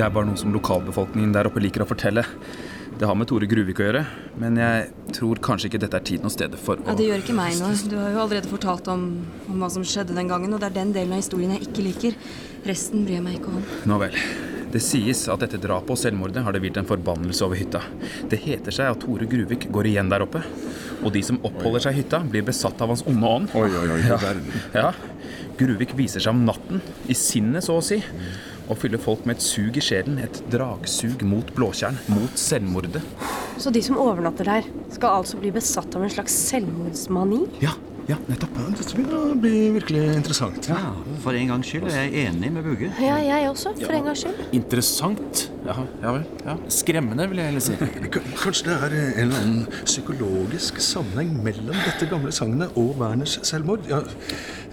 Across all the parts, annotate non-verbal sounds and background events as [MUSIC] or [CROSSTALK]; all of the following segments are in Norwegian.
Det er bare noe som lokalbefolkningen der oppe liker å fortelle. Det har med Tore Gruvik å gjøre, men jeg tror kanskje ikke dette er tiden og stedet for å Ja, Det gjør ikke meg noe. Du har jo allerede fortalt om, om hva som skjedde den gangen, og det er den delen av historien jeg ikke liker. Resten bryr jeg meg ikke om. Nå vel. Det sies at etter drapet og selvmordet har det hvilt en forbannelse over hytta. Det heter seg at Tore Gruvik går igjen der oppe. Og de som oppholder seg i hytta, blir besatt av hans onde ånd. Oi, oi, oi, Ja. ja. Gruvik viser seg om natten, i sinnet så å si, og fyller folk med et sug i sjelen. Et dragsug mot blåtjern, mot selvmordet. Så de som overnatter der, skal altså bli besatt av en slags selvmordsmani? Ja, ja, nettopp. Ja, dette begynner å bli virkelig interessant. Ja, for en gangs skyld er jeg enig med Bugge. Ja, jeg også, for en gangs skyld. Interessant. Ja, ja vel. Ja. Skremmende, vil jeg heller si. [LAUGHS] K- Kanskje det er en eller annen psykologisk sammenheng mellom dette gamle sagnet og Werners selvmord? Ja,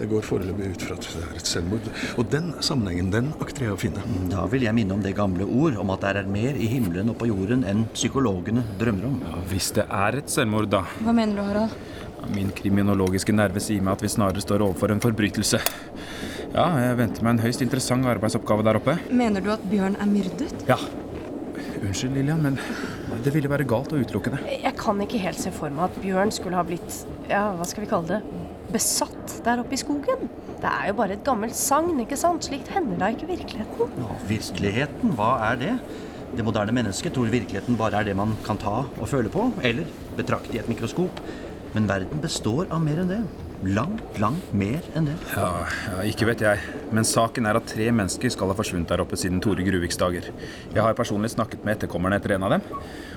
jeg går foreløpig ut fra at det er et selvmord. Og den sammenhengen, den akter jeg å finne. Da vil jeg minne om det gamle ord om at det er mer i himmelen og på jorden enn psykologene drømmer om. Ja, Hvis det er et selvmord, da. Hva mener du, Harald? Min kriminologiske nerve sier meg at vi snarere står overfor en forbrytelse. Ja, jeg venter meg en høyst interessant arbeidsoppgave der oppe. Mener du at Bjørn er myrdet? Ja. Unnskyld, Lillian, men det ville være galt å utelukke det. Jeg kan ikke helt se for meg at Bjørn skulle ha blitt, ja, hva skal vi kalle det, besatt der oppe i skogen. Det er jo bare et gammelt sagn, ikke sant? Slikt hender da ikke i virkeligheten. Ja, virkeligheten, hva er det? Det moderne mennesket tror virkeligheten bare er det man kan ta og føle på, eller betrakte i et mikroskop. Men verden består av mer enn det. Langt, langt mer enn det. Ja, ja, Ikke vet jeg. Men saken er at tre mennesker skal ha forsvunnet der oppe siden Tore Gruviks dager. Jeg har personlig snakket med etterkommerne etter en av dem,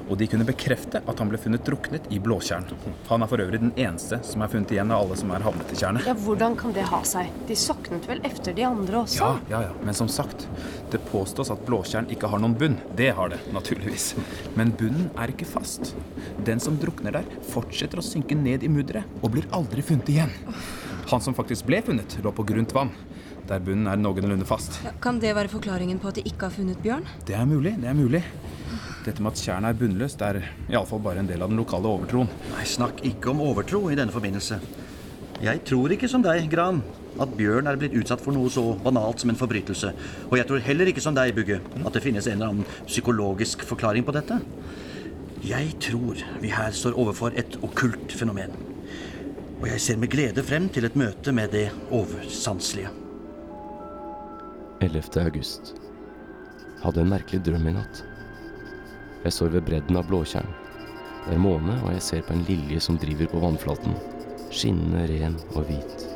og de kunne bekrefte at han ble funnet druknet i Blåtjern. Han er for øvrig den eneste som er funnet igjen av alle som er havnet i tjernet. Ja, hvordan kan det ha seg? De soknet vel efter de andre også? Ja, ja, ja. Men som sagt, det påstås at Blåtjern ikke har noen bunn. Det har det, naturligvis. Men bunnen er ikke fast. Den som drukner der, fortsetter å synke ned i mudderet og blir aldri funnet igjen. Han som faktisk ble funnet, lå på grunt vann, der bunnen er noenlunde fast. Ja, kan det være forklaringen på at de ikke har funnet Bjørn? Det er mulig, det er mulig. Dette med at tjernet er bunnløst, er iallfall bare en del av den lokale overtroen. Nei, snakk ikke om overtro i denne forbindelse. Jeg tror ikke som deg, Gran, at Bjørn er blitt utsatt for noe så banalt som en forbrytelse. Og jeg tror heller ikke som deg, Bugge, at det finnes en eller annen psykologisk forklaring på dette. Jeg tror vi her står overfor et okkult fenomen. Og jeg ser med glede frem til et møte med det oversanselige. 11. august. Hadde en merkelig drøm i natt. Jeg står ved bredden av Blåtjern. Det er måne, og jeg ser på en lilje som driver på vannflaten. Skinnende ren og hvit.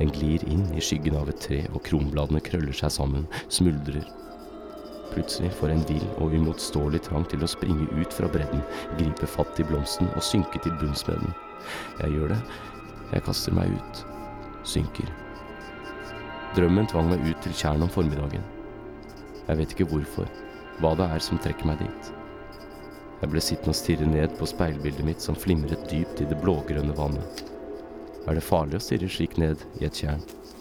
Den glir inn i skyggen av et tre, og kronbladene krøller seg sammen, smuldrer. Plutselig får en vill og uimotståelig trang til å springe ut fra bredden, gripe fatt i blomsten og synke til bunns med den. Jeg gjør det. Jeg kaster meg ut. Synker. Drømmen tvang meg ut til tjern om formiddagen. Jeg vet ikke hvorfor, hva det er som trekker meg dit. Jeg ble sittende og stirre ned på speilbildet mitt som flimret dypt i det blågrønne vannet. Er det farlig å stirre slik ned i et tjern?